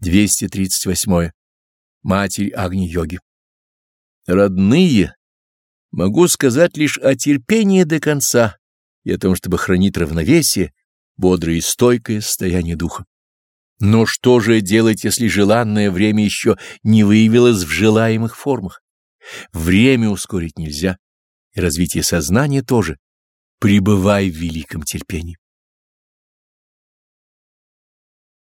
238. Матерь Агни-йоги. Родные, могу сказать лишь о терпении до конца и о том, чтобы хранить равновесие, бодрое и стойкое состояние духа. Но что же делать, если желанное время еще не выявилось в желаемых формах? Время ускорить нельзя, и развитие сознания тоже. Пребывай в великом терпении.